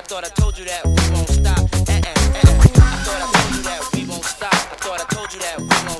I thought I told you that we won't stop. Uh-uh, uh-uh. I thought I told you that we won't stop. I thought I told you that we won't stop.